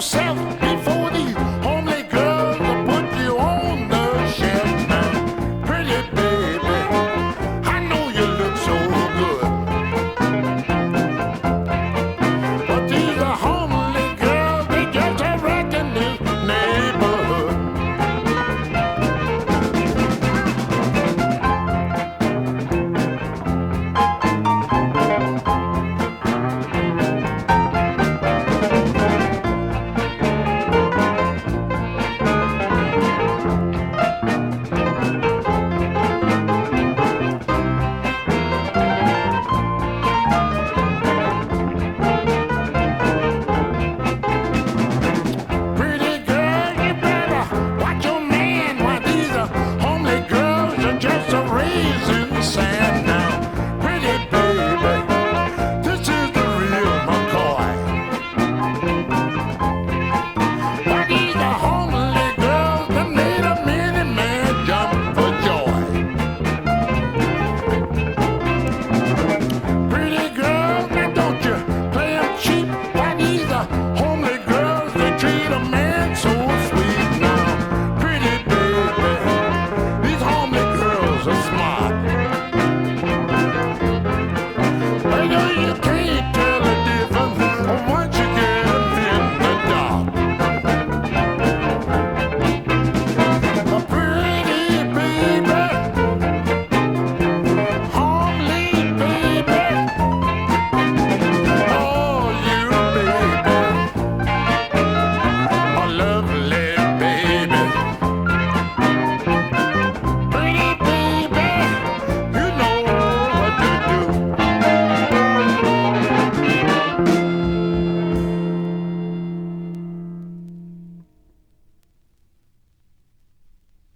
céu. sand.